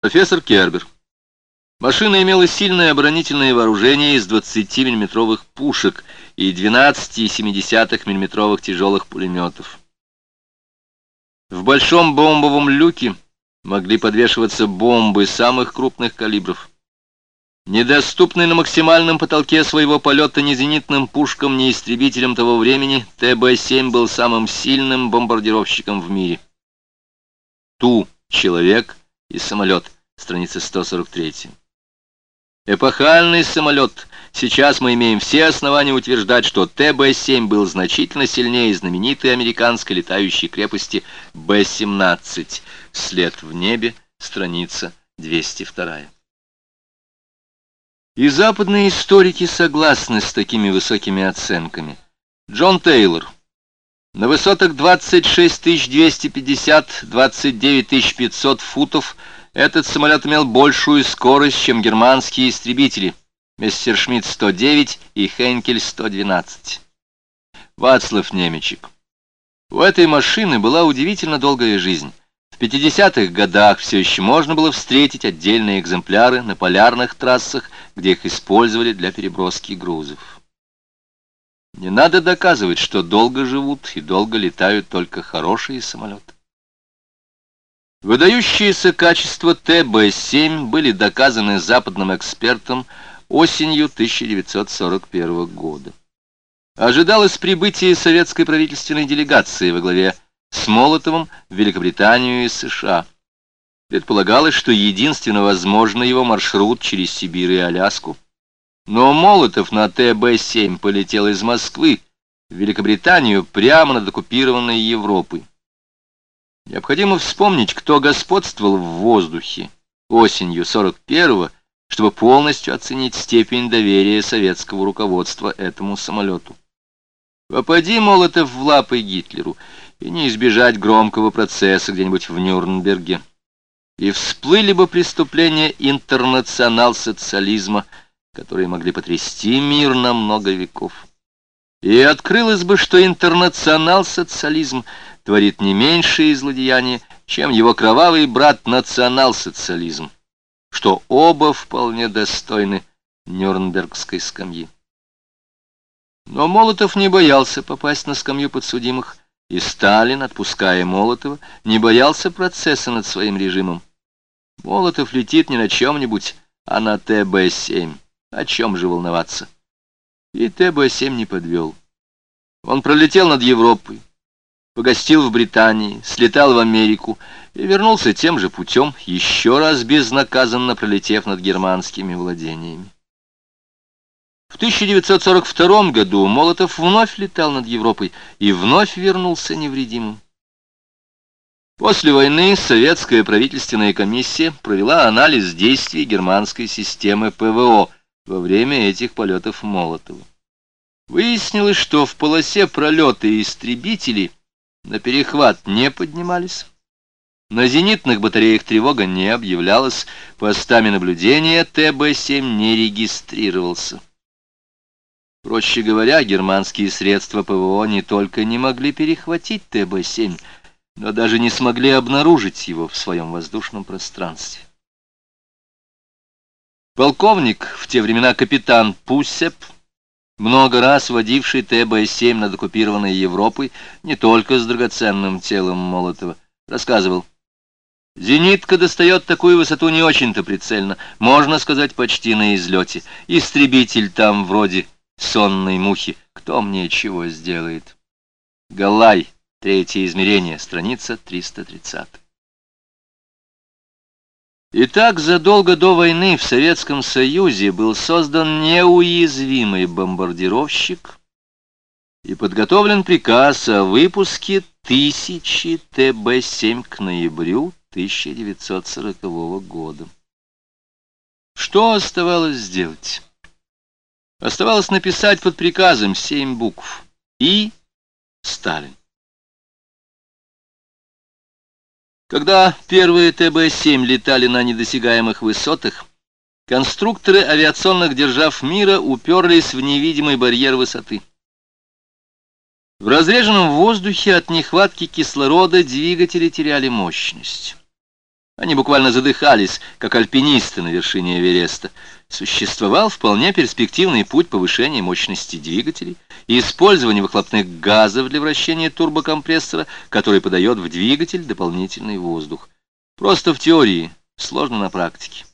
Профессор Кербер. Машина имела сильное оборонительное вооружение из 20 миллиметровых пушек и 12,7 миллиметровых тяжелых пулеметов. В большом бомбовом люке могли подвешиваться бомбы самых крупных калибров. Недоступный на максимальном потолке своего полета ни зенитным пушкам, ни истребителям того времени, ТБ-7 был самым сильным бомбардировщиком в мире. Ту человек и самолет, страница 143. Эпохальный самолет. Сейчас мы имеем все основания утверждать, что ТБ-7 был значительно сильнее знаменитой американской летающей крепости Б-17. След в небе, страница 202. И западные историки согласны с такими высокими оценками. Джон Тейлор. На высотах 26 250, 29 500 футов этот самолет имел большую скорость, чем германские истребители Мессершмитт 109 и Хенкель 112. Вацлав Немечек. У этой машины была удивительно долгая жизнь. В 50-х годах все еще можно было встретить отдельные экземпляры на полярных трассах, где их использовали для переброски грузов. Не надо доказывать, что долго живут и долго летают только хорошие самолеты. Выдающиеся качества ТБ-7 были доказаны западным экспертам осенью 1941 года. Ожидалось прибытие советской правительственной делегации во главе с Молотовым в Великобританию и США. Предполагалось, что единственно возможный его маршрут через Сибирь и Аляску. Но Молотов на ТБ-7 полетел из Москвы в Великобританию прямо над оккупированной Европой. Необходимо вспомнить, кто господствовал в воздухе осенью 41-го, чтобы полностью оценить степень доверия советского руководства этому самолету. Попади Молотов в лапы Гитлеру, и не избежать громкого процесса где-нибудь в Нюрнберге. И всплыли бы преступления интернационал-социализма, которые могли потрясти мир на много веков. И открылось бы, что интернационал-социализм творит не меньшее злодеяние, чем его кровавый брат национал-социализм, что оба вполне достойны Нюрнбергской скамьи. Но Молотов не боялся попасть на скамью подсудимых, и Сталин, отпуская Молотова, не боялся процесса над своим режимом. Молотов летит не на чем-нибудь, а на ТБ-7. О чем же волноваться? И ТБ-7 не подвел. Он пролетел над Европой, погостил в Британии, слетал в Америку и вернулся тем же путем, еще раз безнаказанно пролетев над германскими владениями. В 1942 году Молотов вновь летал над Европой и вновь вернулся невредимым. После войны советская правительственная комиссия провела анализ действий германской системы ПВО – во время этих полетов Молотова. Выяснилось, что в полосе пролета истребители на перехват не поднимались. На зенитных батареях тревога не объявлялась, постами наблюдения ТБ-7 не регистрировался. Проще говоря, германские средства ПВО не только не могли перехватить ТБ-7, но даже не смогли обнаружить его в своем воздушном пространстве. Полковник, в те времена капитан Пуссеп, много раз водивший ТБ-7 над оккупированной Европой, не только с драгоценным телом Молотова, рассказывал. Зенитка достает такую высоту не очень-то прицельно, можно сказать, почти на излете. Истребитель там вроде сонной мухи. Кто мне чего сделает? Галай, третье измерение, страница 330. Итак, задолго до войны в Советском Союзе был создан неуязвимый бомбардировщик и подготовлен приказ о выпуске тысячи ТБ-7 к ноябрю 1940 года. Что оставалось сделать? Оставалось написать под приказом семь букв. И Сталин. Когда первые ТБ-7 летали на недосягаемых высотах, конструкторы авиационных держав мира уперлись в невидимый барьер высоты. В разреженном воздухе от нехватки кислорода двигатели теряли мощность. Они буквально задыхались, как альпинисты на вершине Эвереста. Существовал вполне перспективный путь повышения мощности двигателей и использования выхлопных газов для вращения турбокомпрессора, который подает в двигатель дополнительный воздух. Просто в теории, сложно на практике.